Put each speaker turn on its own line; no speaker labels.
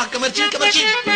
Salah kemurcing, kemurcing.